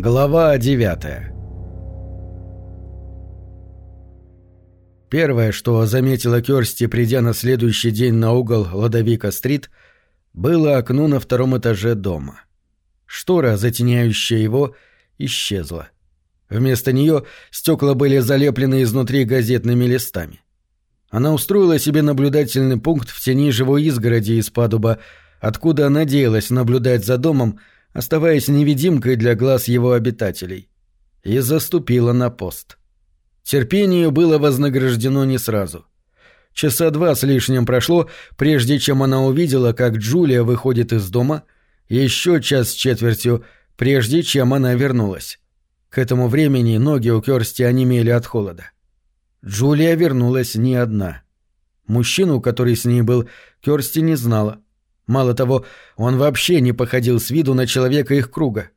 Глава девятая Первое, что заметила Кёрсти, придя на следующий день на угол Ладовика-стрит, было окно на втором этаже дома. Штора, затеняющая его, исчезла. Вместо нее стекла были залеплены изнутри газетными листами. Она устроила себе наблюдательный пункт в тени живой изгороди из падуба, откуда надеялась наблюдать за домом, оставаясь невидимкой для глаз его обитателей. И заступила на пост. Терпению было вознаграждено не сразу. Часа два с лишним прошло, прежде чем она увидела, как Джулия выходит из дома, еще час с четвертью, прежде чем она вернулась. К этому времени ноги у Керсти онемели от холода. Джулия вернулась не одна. Мужчину, который с ней был, Керсти не знала. Мало того, он вообще не походил с виду на человека их круга.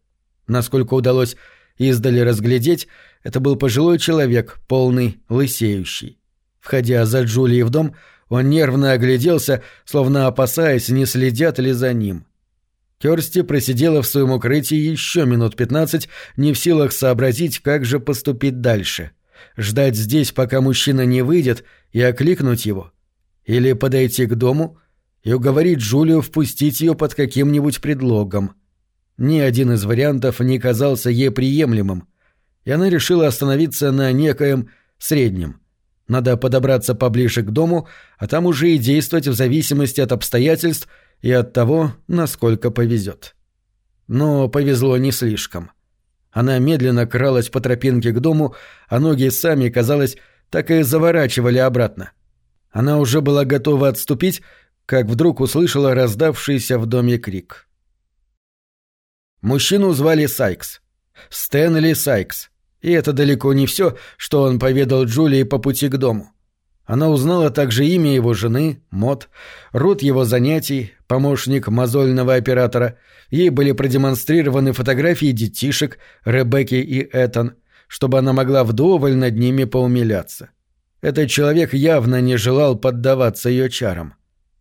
Насколько удалось издали разглядеть, это был пожилой человек, полный, лысеющий. Входя за Джулией в дом, он нервно огляделся, словно опасаясь, не следят ли за ним. Керсти просидела в своем укрытии еще минут пятнадцать, не в силах сообразить, как же поступить дальше. Ждать здесь, пока мужчина не выйдет, и окликнуть его. Или подойти к дому и уговорить Джулию впустить ее под каким-нибудь предлогом. Ни один из вариантов не казался ей приемлемым, и она решила остановиться на некоем среднем. Надо подобраться поближе к дому, а там уже и действовать в зависимости от обстоятельств и от того, насколько повезет. Но повезло не слишком. Она медленно кралась по тропинке к дому, а ноги сами, казалось, так и заворачивали обратно. Она уже была готова отступить, как вдруг услышала раздавшийся в доме крик. Мужчину звали Сайкс. Стэнли Сайкс. И это далеко не все, что он поведал Джулии по пути к дому. Она узнала также имя его жены, Мот, род его занятий, помощник мозольного оператора. Ей были продемонстрированы фотографии детишек, Ребекки и Этан, чтобы она могла вдоволь над ними поумиляться. Этот человек явно не желал поддаваться ее чарам.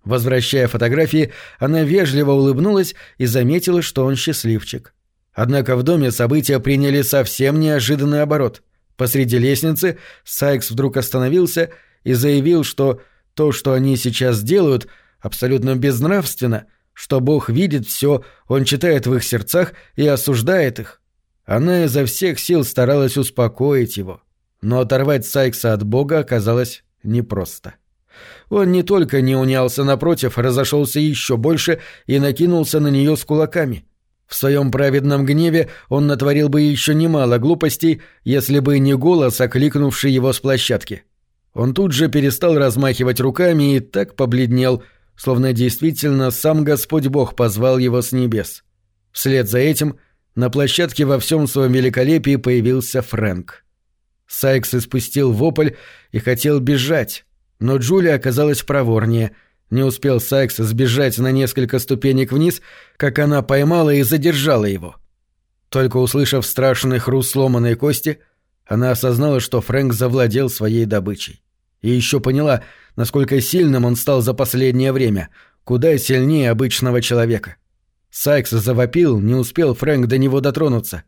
Возвращая фотографии, она вежливо улыбнулась и заметила, что он счастливчик. Однако в доме события приняли совсем неожиданный оборот. Посреди лестницы Сайкс вдруг остановился и заявил, что то, что они сейчас делают, абсолютно безнравственно, что Бог видит все, Он читает в их сердцах и осуждает их. Она изо всех сил старалась успокоить его, но оторвать Сайкса от Бога оказалось непросто. Он не только не унялся, напротив, разошелся еще больше и накинулся на нее с кулаками — в своем праведном гневе он натворил бы еще немало глупостей, если бы не голос, окликнувший его с площадки. Он тут же перестал размахивать руками и так побледнел, словно действительно сам Господь Бог позвал его с небес. Вслед за этим на площадке во всем своем великолепии появился Фрэнк. Сайкс испустил вопль и хотел бежать, но Джулия оказалась проворнее — не успел Сайкс сбежать на несколько ступенек вниз, как она поймала и задержала его. Только услышав страшный хруст сломанной кости, она осознала, что Фрэнк завладел своей добычей. И еще поняла, насколько сильным он стал за последнее время, куда сильнее обычного человека. Сайкс завопил, не успел Фрэнк до него дотронуться.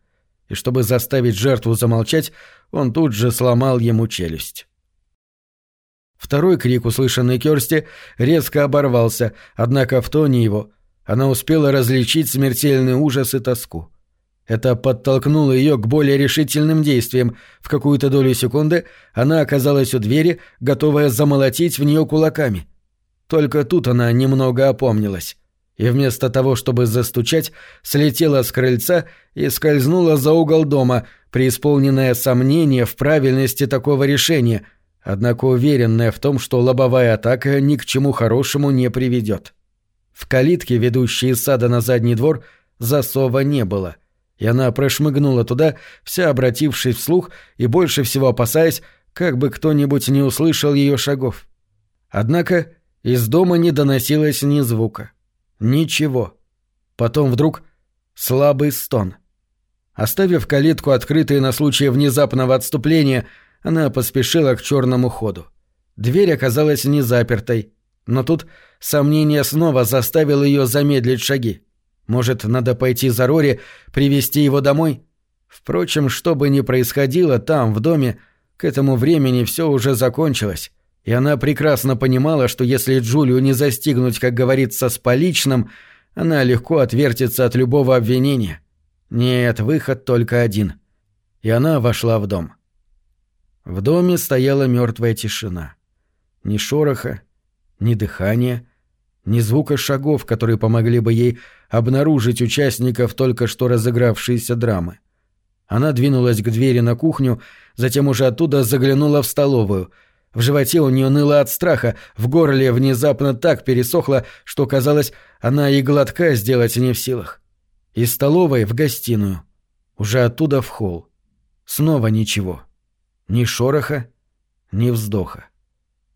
И чтобы заставить жертву замолчать, он тут же сломал ему челюсть. Второй крик, услышанный Керсти, резко оборвался, однако в тоне его она успела различить смертельный ужас и тоску. Это подтолкнуло ее к более решительным действиям. В какую-то долю секунды она оказалась у двери, готовая замолотить в нее кулаками. Только тут она немного опомнилась. И вместо того, чтобы застучать, слетела с крыльца и скользнула за угол дома, преисполненное сомнение в правильности такого решения — однако уверенная в том, что лобовая атака ни к чему хорошему не приведет. В калитке, ведущей из сада на задний двор, засова не было, и она прошмыгнула туда, вся обратившись вслух и больше всего опасаясь, как бы кто-нибудь не услышал ее шагов. Однако из дома не доносилось ни звука. Ничего. Потом вдруг слабый стон. Оставив калитку открытой на случай внезапного отступления, она поспешила к черному ходу. Дверь оказалась не запертой, но тут сомнение снова заставило ее замедлить шаги. Может, надо пойти за Рори, привести его домой? Впрочем, что бы ни происходило там, в доме, к этому времени все уже закончилось, и она прекрасно понимала, что если Джулию не застигнуть, как говорится, с поличным, она легко отвертится от любого обвинения. Нет, выход только один. И она вошла в дом. В доме стояла мертвая тишина. Ни шороха, ни дыхания, ни звука шагов, которые помогли бы ей обнаружить участников только что разыгравшейся драмы. Она двинулась к двери на кухню, затем уже оттуда заглянула в столовую. В животе у нее ныло от страха, в горле внезапно так пересохло, что казалось, она и глотка сделать не в силах. Из столовой в гостиную. Уже оттуда в холл. Снова ничего. Ни шороха, ни вздоха.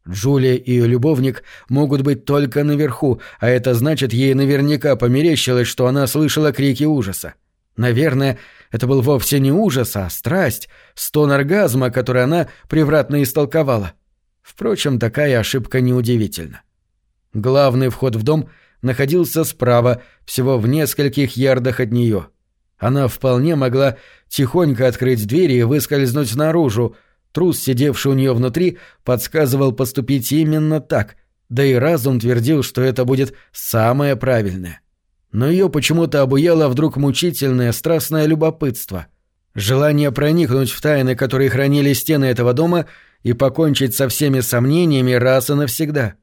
Джулия и ее любовник могут быть только наверху, а это значит, ей наверняка померещилось, что она слышала крики ужаса. Наверное, это был вовсе не ужас, а страсть, стон оргазма, который она превратно истолковала. Впрочем, такая ошибка неудивительна. Главный вход в дом находился справа, всего в нескольких ярдах от нее. Она вполне могла тихонько открыть двери и выскользнуть наружу, Трус, сидевший у нее внутри, подсказывал поступить именно так, да и разум твердил, что это будет самое правильное. Но ее почему-то обуяло вдруг мучительное, страстное любопытство. Желание проникнуть в тайны, которые хранили стены этого дома, и покончить со всеми сомнениями раз и навсегда.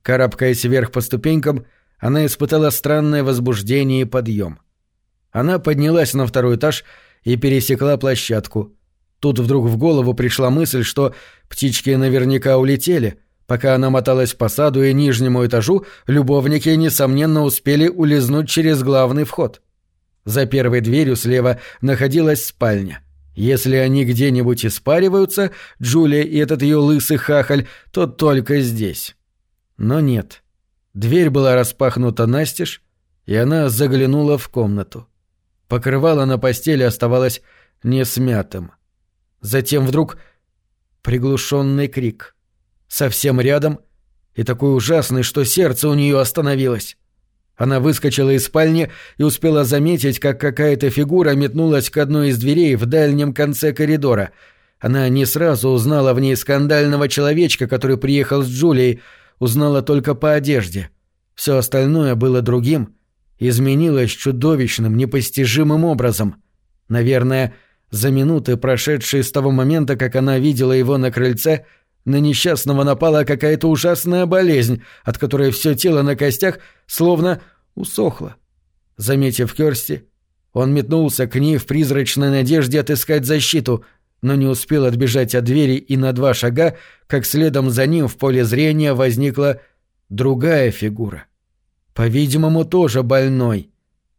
Карабкаясь вверх по ступенькам, она испытала странное возбуждение и подъем. Она поднялась на второй этаж и пересекла площадку — Тут вдруг в голову пришла мысль, что птички наверняка улетели. Пока она моталась по саду и нижнему этажу, любовники, несомненно, успели улизнуть через главный вход. За первой дверью слева находилась спальня. Если они где-нибудь испариваются, Джулия и этот ее лысый хахаль, то только здесь. Но нет. Дверь была распахнута настежь, и она заглянула в комнату. Покрывало на постели оставалось несмятым. — Затем вдруг приглушенный крик. Совсем рядом и такой ужасный, что сердце у нее остановилось. Она выскочила из спальни и успела заметить, как какая-то фигура метнулась к одной из дверей в дальнем конце коридора. Она не сразу узнала в ней скандального человечка, который приехал с Джулией, узнала только по одежде. Все остальное было другим, изменилось чудовищным, непостижимым образом. Наверное, за минуты, прошедшие с того момента, как она видела его на крыльце, на несчастного напала какая-то ужасная болезнь, от которой все тело на костях словно усохло. Заметив Керсти, он метнулся к ней в призрачной надежде отыскать защиту, но не успел отбежать от двери и на два шага, как следом за ним в поле зрения возникла другая фигура. По-видимому, тоже больной.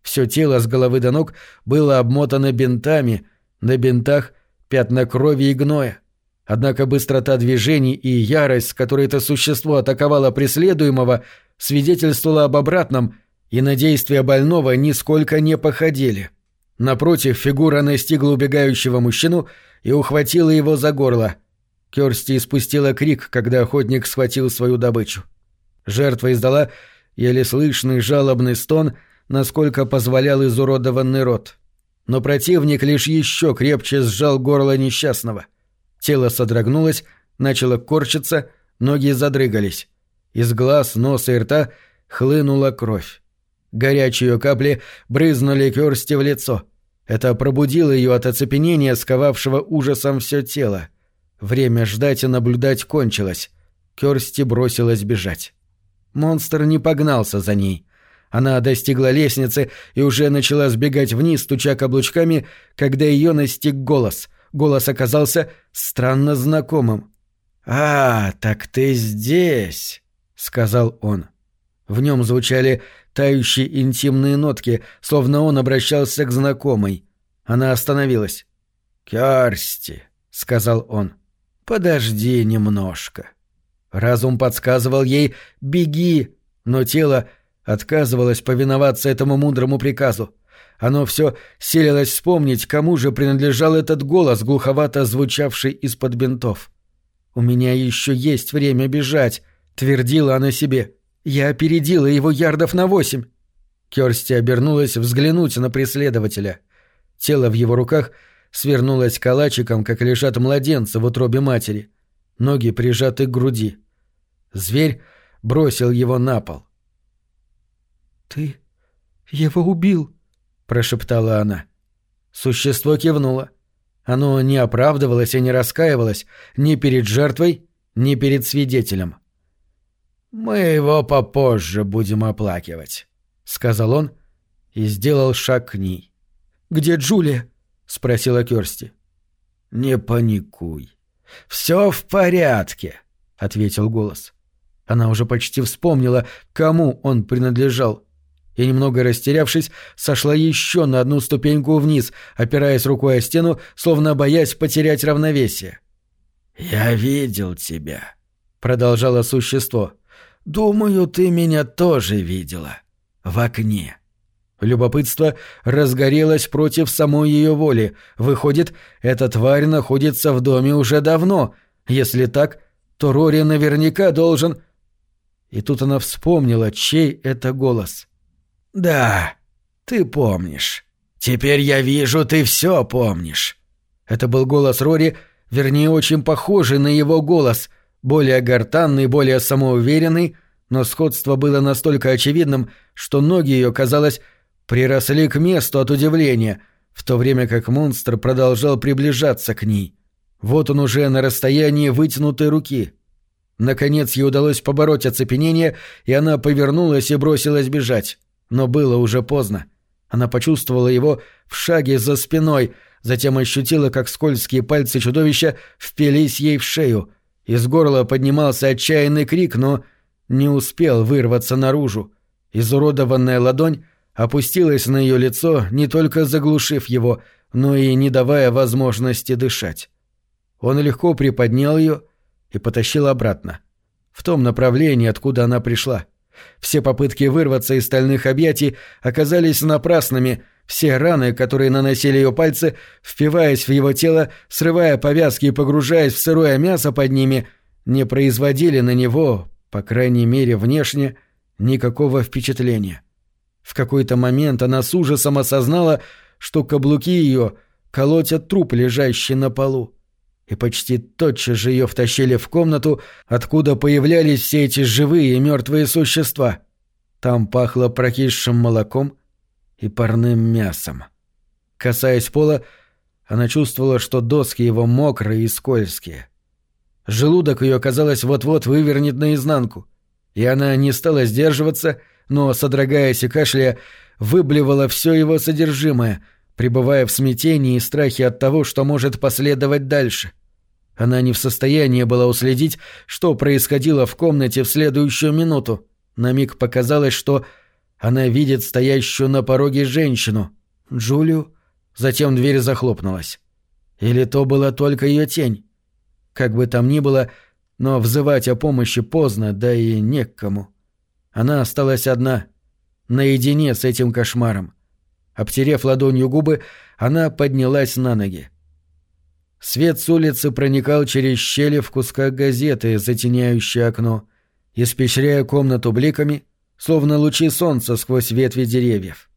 Все тело с головы до ног было обмотано бинтами — на бинтах пятна крови и гноя. Однако быстрота движений и ярость, с которой это существо атаковало преследуемого, свидетельствовала об обратном, и на действия больного нисколько не походили. Напротив, фигура настигла убегающего мужчину и ухватила его за горло. Керсти испустила крик, когда охотник схватил свою добычу. Жертва издала еле слышный жалобный стон, насколько позволял изуродованный рот но противник лишь еще крепче сжал горло несчастного. Тело содрогнулось, начало корчиться, ноги задрыгались. Из глаз, носа и рта хлынула кровь. Горячие капли брызнули Кёрсти в лицо. Это пробудило ее от оцепенения, сковавшего ужасом все тело. Время ждать и наблюдать кончилось. Кёрсти бросилась бежать. Монстр не погнался за ней. Она достигла лестницы и уже начала сбегать вниз, стуча каблучками, когда ее настиг голос. Голос оказался странно знакомым. «А, так ты здесь», — сказал он. В нем звучали тающие интимные нотки, словно он обращался к знакомой. Она остановилась. «Керсти», — сказал он, — «подожди немножко». Разум подсказывал ей «беги», но тело отказывалось повиноваться этому мудрому приказу. Оно все селилось вспомнить, кому же принадлежал этот голос, глуховато звучавший из-под бинтов. «У меня еще есть время бежать», — твердила она себе. «Я опередила его ярдов на восемь». Керсти обернулась взглянуть на преследователя. Тело в его руках свернулась калачиком, как лежат младенцы в утробе матери. Ноги прижаты к груди. Зверь бросил его на пол. «Ты его убил», — прошептала она. Существо кивнуло. Оно не оправдывалось и не раскаивалось ни перед жертвой, ни перед свидетелем. «Мы его попозже будем оплакивать», — сказал он и сделал шаг к ней. «Где Джулия?» — спросила Керсти. «Не паникуй. Все в порядке», — ответил голос. Она уже почти вспомнила, кому он принадлежал. И, немного растерявшись, сошла еще на одну ступеньку вниз, опираясь рукой о стену, словно боясь потерять равновесие. «Я видел тебя», — продолжало существо. «Думаю, ты меня тоже видела. В окне». Любопытство разгорелось против самой ее воли. Выходит, эта тварь находится в доме уже давно. Если так, то Рори наверняка должен... И тут она вспомнила, чей это голос. «Да, ты помнишь. Теперь я вижу, ты все помнишь». Это был голос Рори, вернее, очень похожий на его голос, более гортанный, более самоуверенный, но сходство было настолько очевидным, что ноги ее, казалось, приросли к месту от удивления, в то время как монстр продолжал приближаться к ней. Вот он уже на расстоянии вытянутой руки. Наконец ей удалось побороть оцепенение, и она повернулась и бросилась бежать. Но было уже поздно. Она почувствовала его в шаге за спиной, затем ощутила, как скользкие пальцы чудовища впились ей в шею. Из горла поднимался отчаянный крик, но не успел вырваться наружу. Изуродованная ладонь опустилась на ее лицо, не только заглушив его, но и не давая возможности дышать. Он легко приподнял ее и потащил обратно. В том направлении, откуда она пришла. Все попытки вырваться из стальных объятий оказались напрасными, все раны, которые наносили ее пальцы, впиваясь в его тело, срывая повязки и погружаясь в сырое мясо под ними, не производили на него, по крайней мере внешне, никакого впечатления. В какой-то момент она с ужасом осознала, что каблуки ее колотят труп, лежащий на полу. И почти тотчас же ее втащили в комнату, откуда появлялись все эти живые и мертвые существа. Там пахло прокисшим молоком и парным мясом. Касаясь пола, она чувствовала, что доски его мокрые и скользкие. Желудок ее, казалось, вот-вот вывернет наизнанку. И она не стала сдерживаться — но, содрогаясь и кашляя, выблевала все его содержимое, пребывая в смятении и страхе от того, что может последовать дальше. Она не в состоянии была уследить, что происходило в комнате в следующую минуту. На миг показалось, что она видит стоящую на пороге женщину, Джулию, затем дверь захлопнулась. Или то была только ее тень. Как бы там ни было, но взывать о помощи поздно, да и не к кому. Она осталась одна, наедине с этим кошмаром. Обтерев ладонью губы, она поднялась на ноги. Свет с улицы проникал через щели в кусках газеты, затеняющие окно, испещряя комнату бликами, словно лучи солнца сквозь ветви деревьев.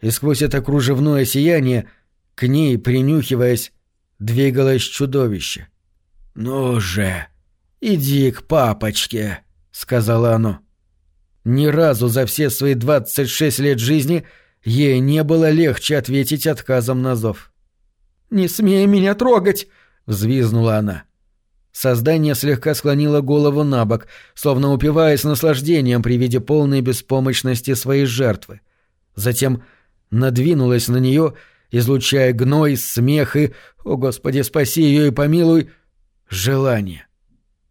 И сквозь это кружевное сияние, к ней, принюхиваясь, двигалось чудовище. «Ну же, иди к папочке», — сказала оно. Ни разу за все свои 26 лет жизни ей не было легче ответить отказом на зов. «Не смей меня трогать!» — взвизнула она. Создание слегка склонило голову на бок, словно упиваясь наслаждением при виде полной беспомощности своей жертвы. Затем надвинулась на нее, излучая гной, смех и, о господи, спаси ее и помилуй, желание.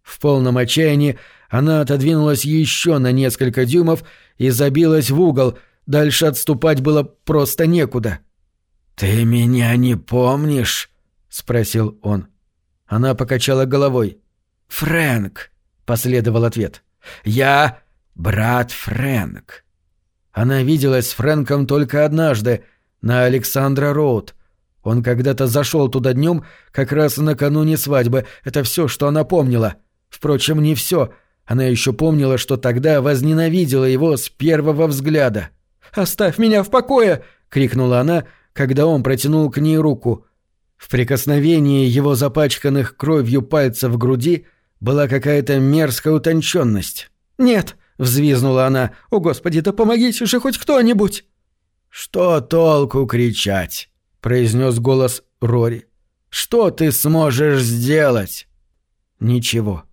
В полном отчаянии она отодвинулась еще на несколько дюймов и забилась в угол, дальше отступать было просто некуда. «Ты меня не помнишь?» — спросил он. Она покачала головой. «Фрэнк», — последовал ответ. «Я брат Фрэнк». Она виделась с Фрэнком только однажды, на Александра Роуд. Он когда-то зашел туда днем, как раз накануне свадьбы. Это все, что она помнила. Впрочем, не все. Она еще помнила, что тогда возненавидела его с первого взгляда. «Оставь меня в покое!» — крикнула она, когда он протянул к ней руку. В прикосновении его запачканных кровью пальцев груди была какая-то мерзкая утонченность. «Нет!» — взвизнула она. «О, Господи, да помогите же хоть кто-нибудь!» «Что толку кричать?» — произнес голос Рори. «Что ты сможешь сделать?» «Ничего».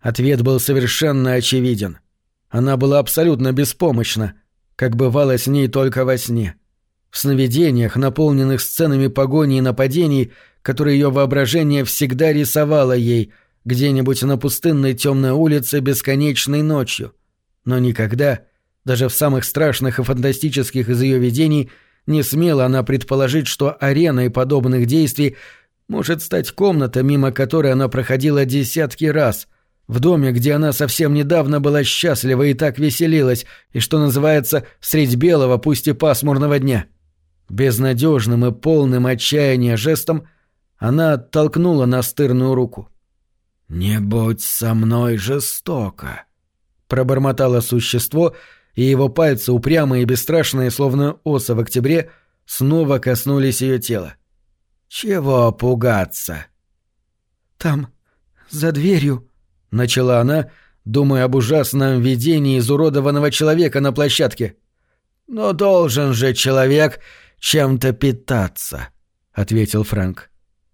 Ответ был совершенно очевиден. Она была абсолютно беспомощна, как бывало с ней только во сне. В сновидениях, наполненных сценами погони и нападений, которые ее воображение всегда рисовало ей, где-нибудь на пустынной темной улице бесконечной ночью. Но никогда, даже в самых страшных и фантастических из ее видений, не смела она предположить, что ареной подобных действий может стать комната, мимо которой она проходила десятки раз, в доме, где она совсем недавно была счастлива и так веселилась, и, что называется, средь белого, пусть и пасмурного дня. Безнадежным и полным отчаяния жестом она оттолкнула настырную руку. «Не будь со мной жестоко», — пробормотало существо, и его пальцы, упрямые и бесстрашные, словно оса в октябре, снова коснулись ее тела. «Чего пугаться?» «Там, за дверью», — начала она, думая об ужасном видении изуродованного человека на площадке. «Но должен же человек чем-то питаться», — ответил Фрэнк.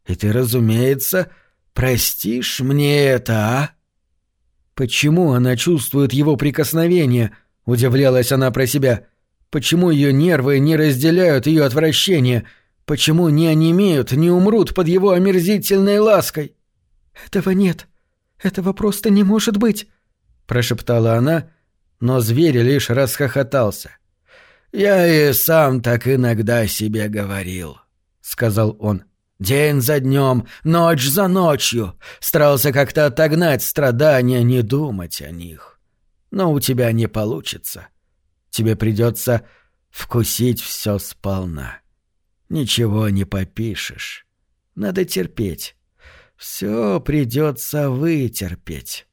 «И ты, разумеется, простишь мне это, а?» «Почему она чувствует его прикосновение?» — удивлялась она про себя. «Почему ее нервы не разделяют ее отвращение?» Почему не онемеют, не умрут под его омерзительной лаской? Этого нет. Этого просто не может быть, прошептала она, но зверь лишь расхохотался. Я и сам так иногда себе говорил, сказал он. День за днем, ночь за ночью. Старался как-то отогнать страдания, не думать о них. Но у тебя не получится. Тебе придется вкусить все сполна. Ничего не попишешь. Надо терпеть. Все придется вытерпеть.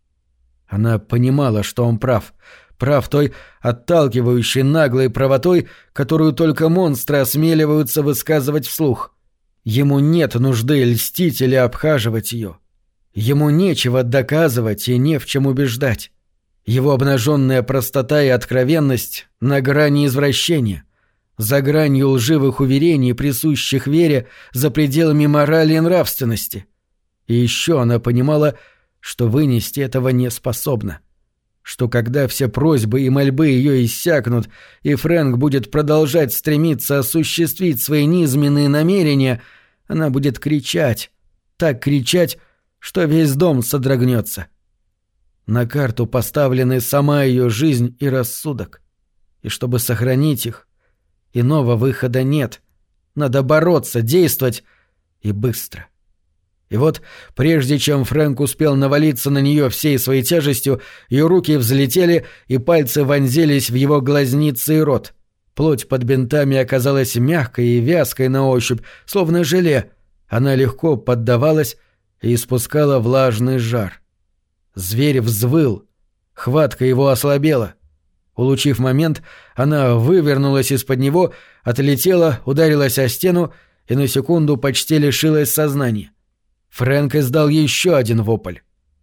Она понимала, что он прав. Прав той отталкивающей наглой правотой, которую только монстры осмеливаются высказывать вслух. Ему нет нужды льстить или обхаживать ее. Ему нечего доказывать и не в чем убеждать. Его обнаженная простота и откровенность на грани извращения — за гранью лживых уверений, присущих вере, за пределами морали и нравственности. И еще она понимала, что вынести этого не способна. Что когда все просьбы и мольбы ее иссякнут, и Фрэнк будет продолжать стремиться осуществить свои низменные намерения, она будет кричать, так кричать, что весь дом содрогнется. На карту поставлены сама ее жизнь и рассудок. И чтобы сохранить их, Иного выхода нет. Надо бороться, действовать и быстро. И вот, прежде чем Фрэнк успел навалиться на нее всей своей тяжестью, ее руки взлетели, и пальцы вонзились в его глазницы и рот. Плоть под бинтами оказалась мягкой и вязкой на ощупь, словно желе. Она легко поддавалась и испускала влажный жар. Зверь взвыл. Хватка его ослабела. Улучив момент, она вывернулась из-под него, отлетела, ударилась о стену и на секунду почти лишилась сознания. Фрэнк издал еще один вопль.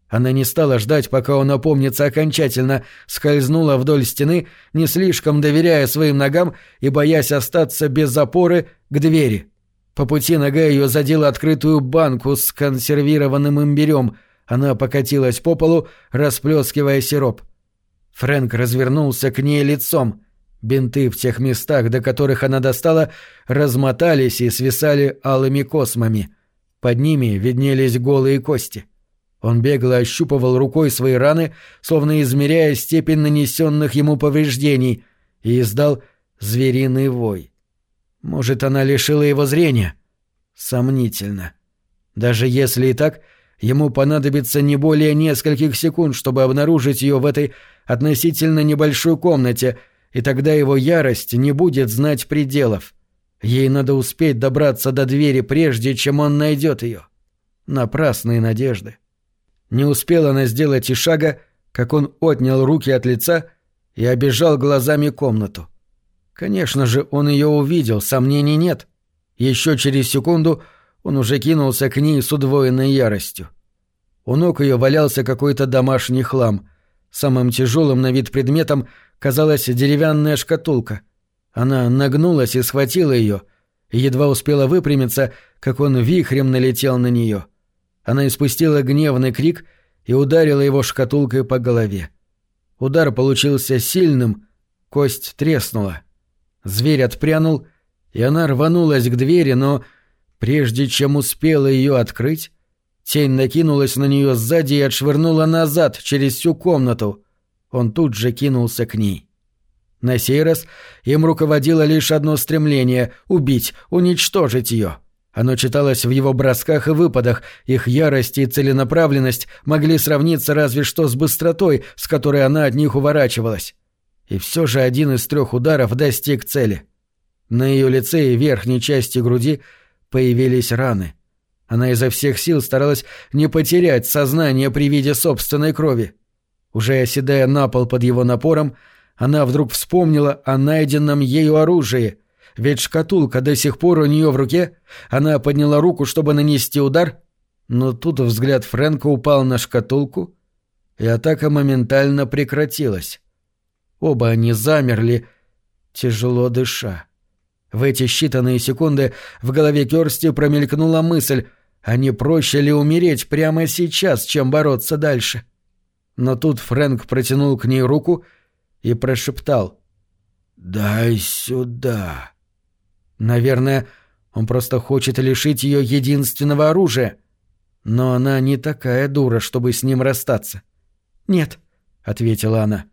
Она не стала ждать, пока он опомнится окончательно, скользнула вдоль стены, не слишком доверяя своим ногам и боясь остаться без запоры к двери. По пути нога ее задела открытую банку с консервированным имбирем. Она покатилась по полу, расплескивая сироп. Фрэнк развернулся к ней лицом. Бинты в тех местах, до которых она достала, размотались и свисали алыми космами. Под ними виднелись голые кости. Он бегло ощупывал рукой свои раны, словно измеряя степень нанесенных ему повреждений, и издал звериный вой. Может, она лишила его зрения? Сомнительно. Даже если и так, ему понадобится не более нескольких секунд, чтобы обнаружить ее в этой относительно небольшой комнате, и тогда его ярость не будет знать пределов. Ей надо успеть добраться до двери, прежде чем он найдет ее. Напрасные надежды. Не успела она сделать и шага, как он отнял руки от лица и обежал глазами комнату. Конечно же, он ее увидел, сомнений нет. Еще через секунду он уже кинулся к ней с удвоенной яростью. У ног ее валялся какой-то домашний хлам. Самым тяжелым на вид предметом казалась деревянная шкатулка. Она нагнулась и схватила ее, едва успела выпрямиться, как он вихрем налетел на нее. Она испустила гневный крик и ударила его шкатулкой по голове. Удар получился сильным, кость треснула. Зверь отпрянул, и она рванулась к двери, но, прежде чем успела ее открыть, тень накинулась на нее сзади и отшвырнула назад через всю комнату. Он тут же кинулся к ней. На сей раз им руководило лишь одно стремление — убить, уничтожить ее. Оно читалось в его бросках и выпадах, их ярость и целенаправленность могли сравниться разве что с быстротой, с которой она от них уворачивалась. И все же один из трех ударов достиг цели. На ее лице и верхней части груди появились раны. Она изо всех сил старалась не потерять сознание при виде собственной крови. Уже оседая на пол под его напором, она вдруг вспомнила о найденном ею оружии. Ведь шкатулка до сих пор у нее в руке. Она подняла руку, чтобы нанести удар. Но тут взгляд Фрэнка упал на шкатулку, и атака моментально прекратилась. Оба они замерли, тяжело дыша. В эти считанные секунды в голове Кёрсти промелькнула мысль, а не проще ли умереть прямо сейчас, чем бороться дальше? Но тут Фрэнк протянул к ней руку — и прошептал «Дай сюда». Наверное, он просто хочет лишить ее единственного оружия. Но она не такая дура, чтобы с ним расстаться. «Нет», — ответила она.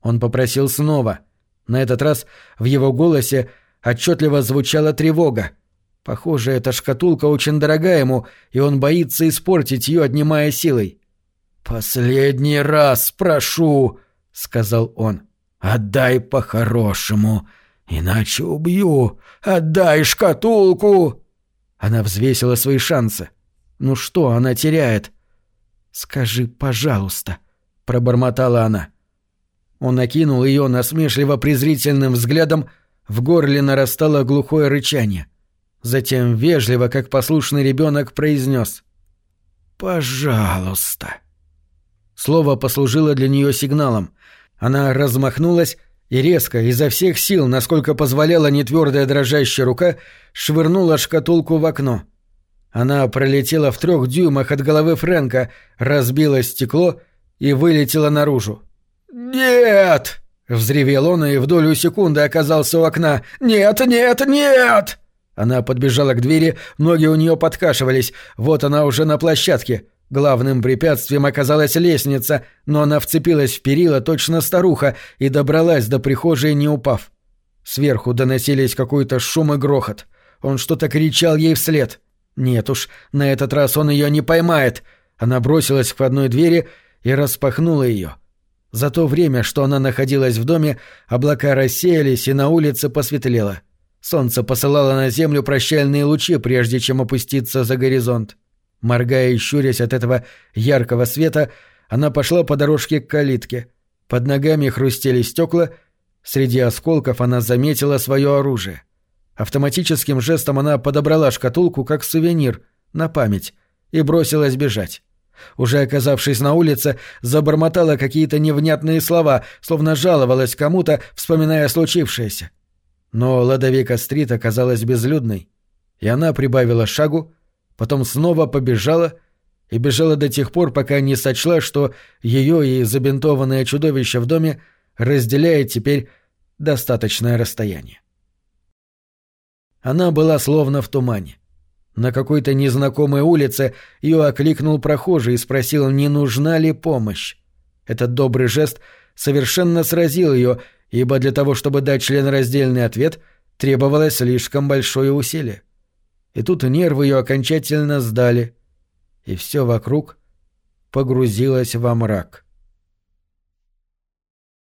Он попросил снова. На этот раз в его голосе отчетливо звучала тревога. Похоже, эта шкатулка очень дорога ему, и он боится испортить ее, отнимая силой. «Последний раз прошу!» — сказал он. «Отдай по-хорошему, иначе убью! Отдай шкатулку!» Она взвесила свои шансы. «Ну что она теряет?» «Скажи, пожалуйста», — пробормотала она. Он накинул ее насмешливо-презрительным взглядом, в горле нарастало глухое рычание. Затем вежливо, как послушный ребенок, произнес «Пожалуйста». Слово послужило для нее сигналом. Она размахнулась и резко, изо всех сил, насколько позволяла нетвердая дрожащая рука, швырнула шкатулку в окно. Она пролетела в трех дюймах от головы Фрэнка, разбила стекло и вылетела наружу. «Нет!» — взревел он и в долю секунды оказался у окна. «Нет, нет, нет!» Она подбежала к двери, ноги у нее подкашивались. Вот она уже на площадке. Главным препятствием оказалась лестница, но она вцепилась в перила точно старуха и добралась до прихожей, не упав. Сверху доносились какой-то шум и грохот. Он что-то кричал ей вслед. Нет уж, на этот раз он ее не поймает. Она бросилась к входной двери и распахнула ее. За то время, что она находилась в доме, облака рассеялись и на улице посветлело. Солнце посылало на землю прощальные лучи, прежде чем опуститься за горизонт. Моргая и щурясь от этого яркого света, она пошла по дорожке к калитке. Под ногами хрустели стекла, среди осколков она заметила свое оружие. Автоматическим жестом она подобрала шкатулку как сувенир, на память, и бросилась бежать. Уже оказавшись на улице, забормотала какие-то невнятные слова, словно жаловалась кому-то, вспоминая случившееся. Но Ладовика-стрит оказалась безлюдной, и она прибавила шагу, потом снова побежала и бежала до тех пор, пока не сочла, что ее и забинтованное чудовище в доме разделяет теперь достаточное расстояние. Она была словно в тумане. На какой-то незнакомой улице ее окликнул прохожий и спросил, не нужна ли помощь. Этот добрый жест совершенно сразил ее, ибо для того, чтобы дать членораздельный ответ, требовалось слишком большое усилие и тут нервы ее окончательно сдали, и все вокруг погрузилось во мрак.